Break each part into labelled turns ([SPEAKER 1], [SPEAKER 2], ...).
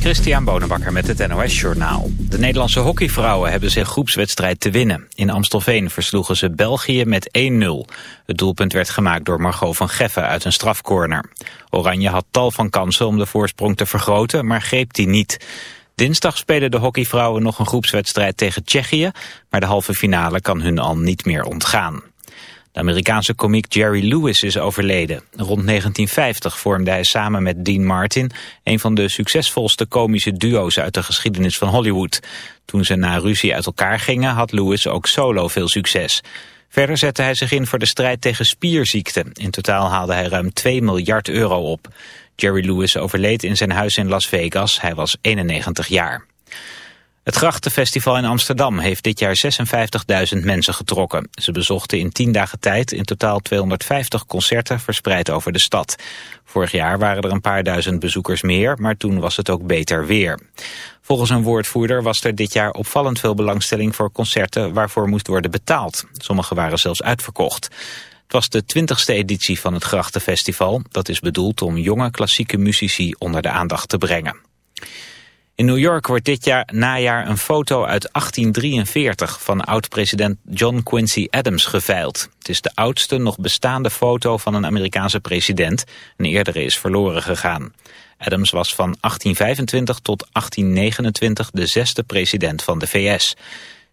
[SPEAKER 1] Christian Bonenbakker met het NOS Journaal. De Nederlandse hockeyvrouwen hebben zich groepswedstrijd te winnen. In Amstelveen versloegen ze België met 1-0. Het doelpunt werd gemaakt door Margot van Geffen uit een strafcorner. Oranje had tal van kansen om de voorsprong te vergroten, maar greep die niet. Dinsdag spelen de hockeyvrouwen nog een groepswedstrijd tegen Tsjechië... maar de halve finale kan hun al niet meer ontgaan. De Amerikaanse komiek Jerry Lewis is overleden. Rond 1950 vormde hij samen met Dean Martin... een van de succesvolste komische duo's uit de geschiedenis van Hollywood. Toen ze na ruzie uit elkaar gingen had Lewis ook solo veel succes. Verder zette hij zich in voor de strijd tegen spierziekte. In totaal haalde hij ruim 2 miljard euro op. Jerry Lewis overleed in zijn huis in Las Vegas. Hij was 91 jaar. Het Grachtenfestival in Amsterdam heeft dit jaar 56.000 mensen getrokken. Ze bezochten in 10 dagen tijd in totaal 250 concerten verspreid over de stad. Vorig jaar waren er een paar duizend bezoekers meer, maar toen was het ook beter weer. Volgens een woordvoerder was er dit jaar opvallend veel belangstelling voor concerten waarvoor moest worden betaald. Sommige waren zelfs uitverkocht. Het was de twintigste editie van het Grachtenfestival. Dat is bedoeld om jonge klassieke muzici onder de aandacht te brengen. In New York wordt dit jaar najaar een foto uit 1843 van oud-president John Quincy Adams geveild. Het is de oudste nog bestaande foto van een Amerikaanse president. Een eerdere is verloren gegaan. Adams was van 1825 tot 1829 de zesde president van de VS.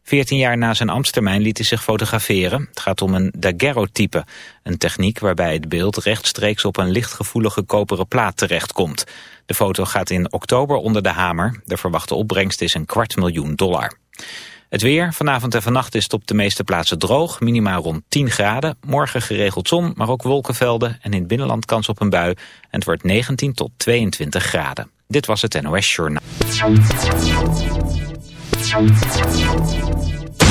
[SPEAKER 1] Veertien jaar na zijn ambtstermijn liet hij zich fotograferen. Het gaat om een daguerreotype, een techniek waarbij het beeld rechtstreeks op een lichtgevoelige koperen plaat terechtkomt. De foto gaat in oktober onder de hamer. De verwachte opbrengst is een kwart miljoen dollar. Het weer, vanavond en vannacht is het op de meeste plaatsen droog, minimaal rond 10 graden. Morgen geregeld zon, maar ook wolkenvelden en in het binnenland kans op een bui. En het wordt 19 tot 22 graden. Dit was het NOS Journaal.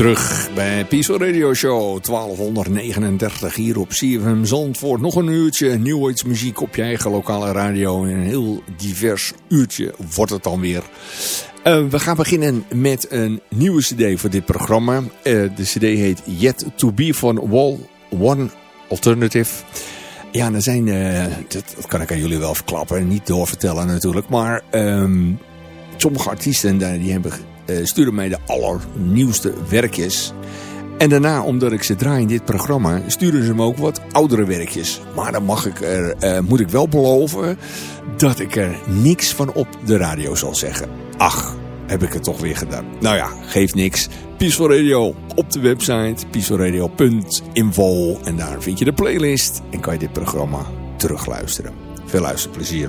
[SPEAKER 2] Terug bij Peaceful Radio Show 1239 hier op CFM Zandvoort. Nog een uurtje muziek op je eigen lokale radio. En een heel divers uurtje wordt het dan weer. Uh, we gaan beginnen met een nieuwe cd voor dit programma. Uh, de cd heet Yet To Be van Wall One Alternative. Ja, er zijn, uh, dat, kan ik aan jullie wel verklappen, niet doorvertellen natuurlijk. Maar um, sommige artiesten die hebben uh, sturen mij de allernieuwste werkjes. En daarna, omdat ik ze draai in dit programma, sturen ze me ook wat oudere werkjes. Maar dan mag ik er, uh, moet ik wel beloven dat ik er niks van op de radio zal zeggen. Ach, heb ik het toch weer gedaan. Nou ja, geeft niks. Peaceful Radio op de website peacefulradio.info en daar vind je de playlist en kan je dit programma terugluisteren. Veel luisterplezier.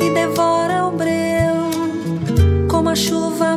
[SPEAKER 3] e devora o breu como a chuva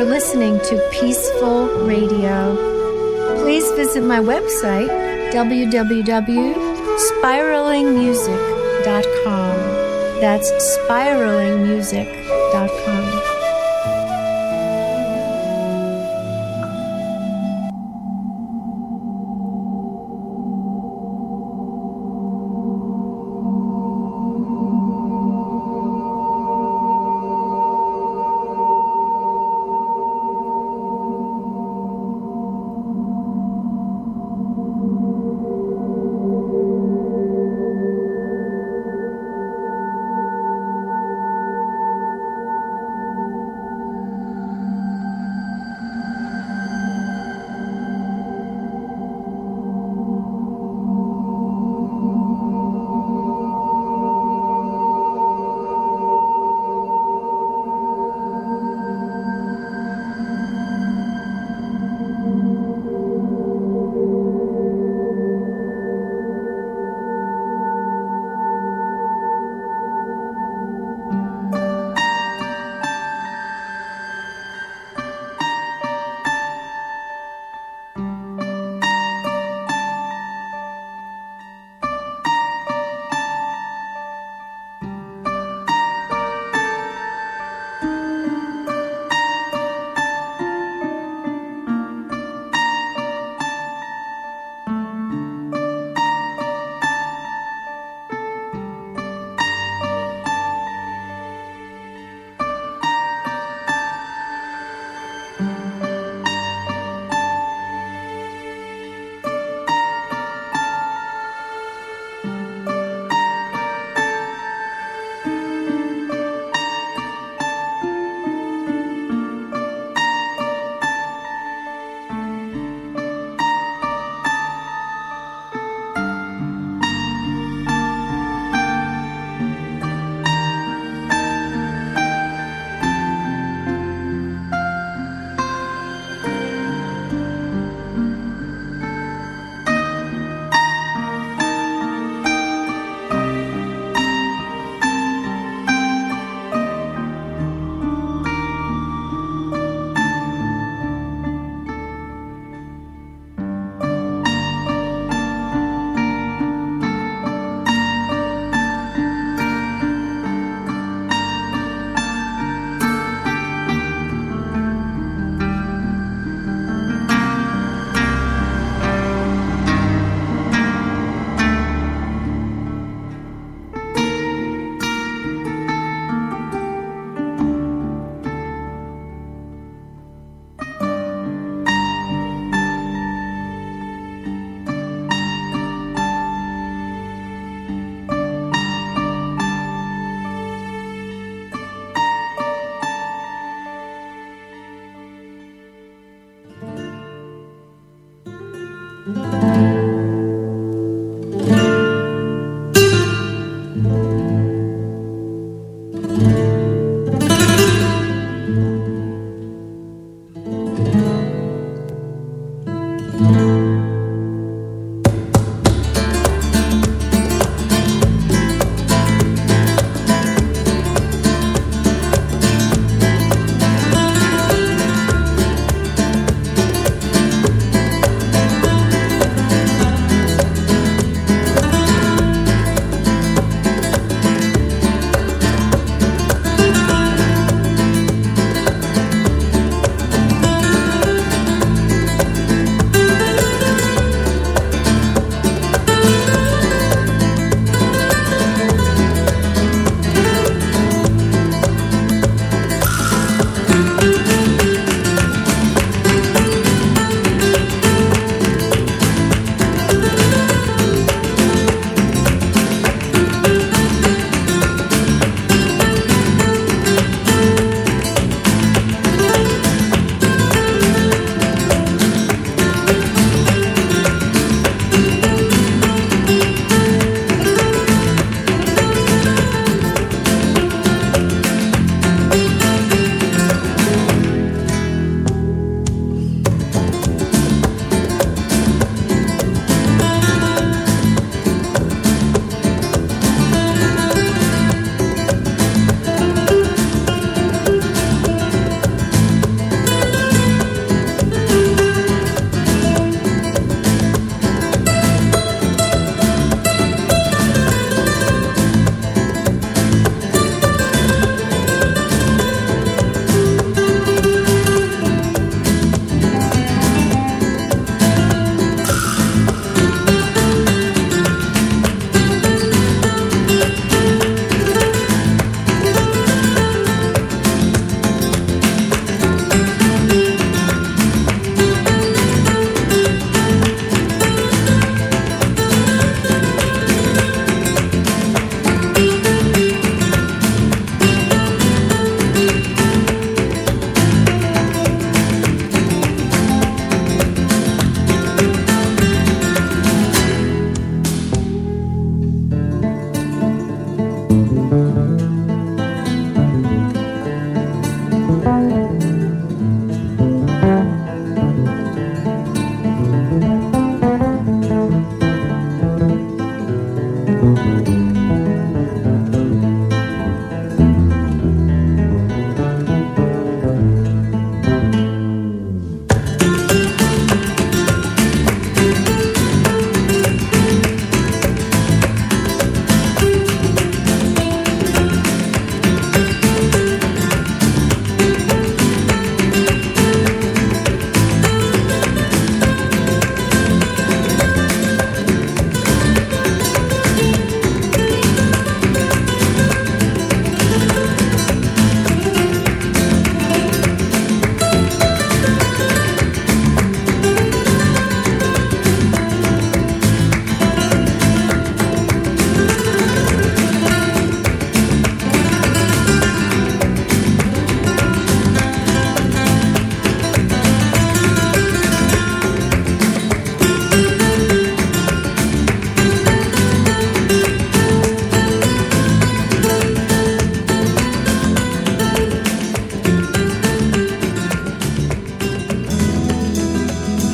[SPEAKER 4] for listening to Peaceful Radio. Please visit my website, www.spiralingmusic.com. That's spiralingmusic.com.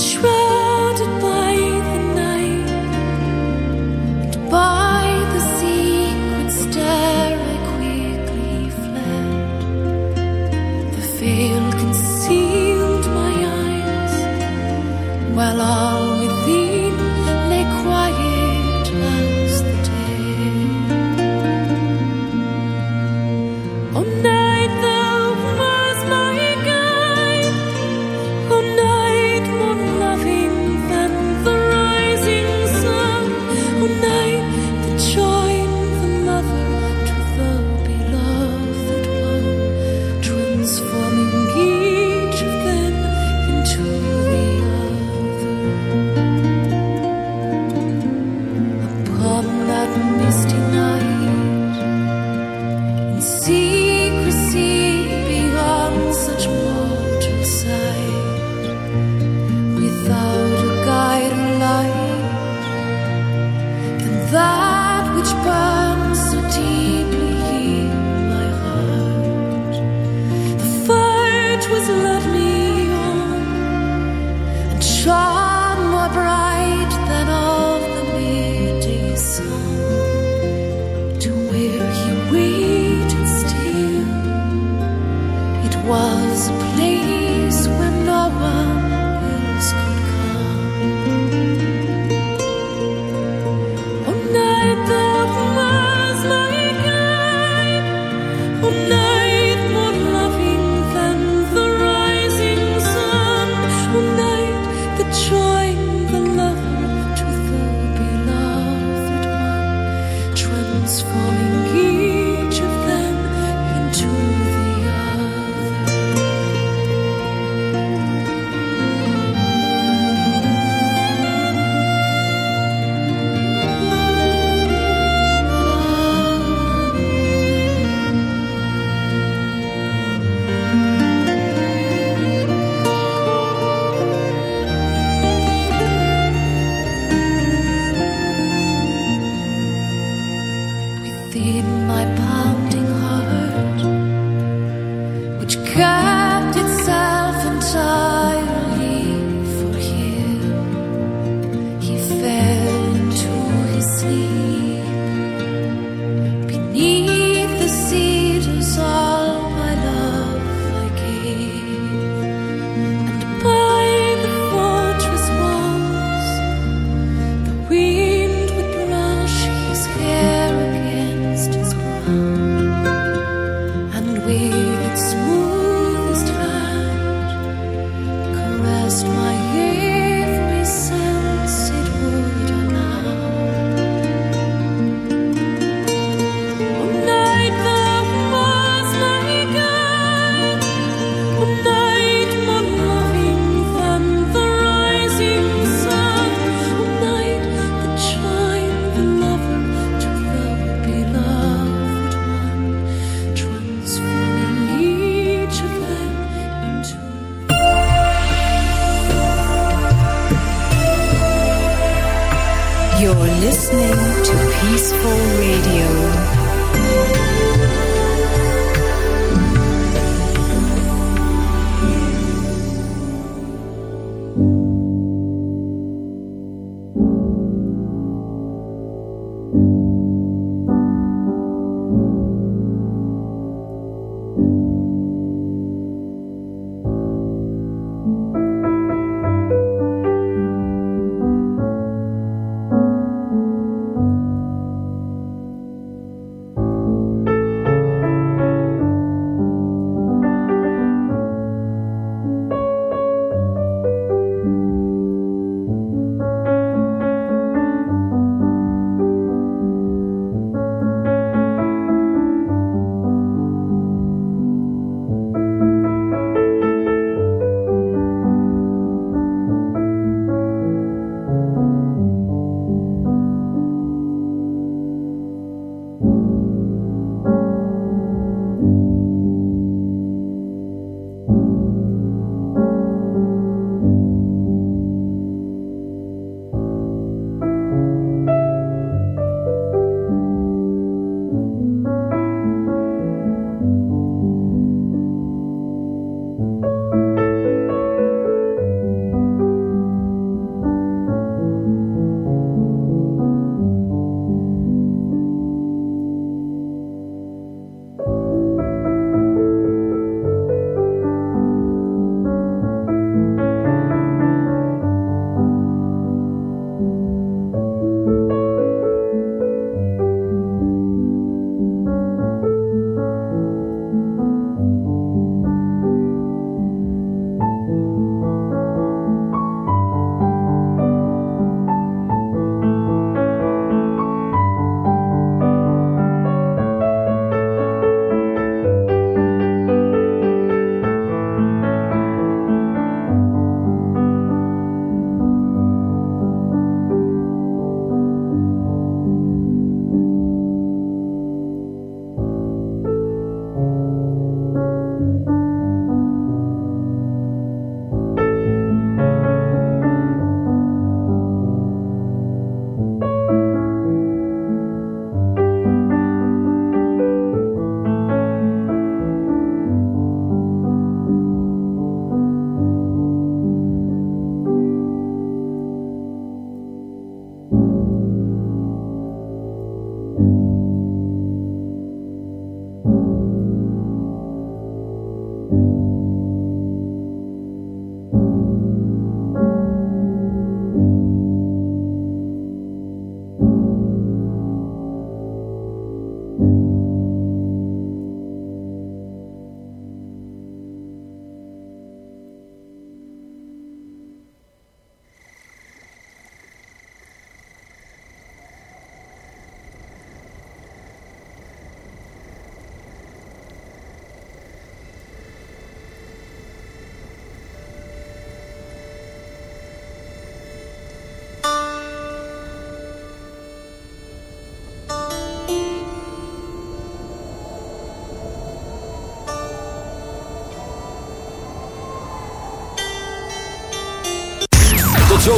[SPEAKER 5] try.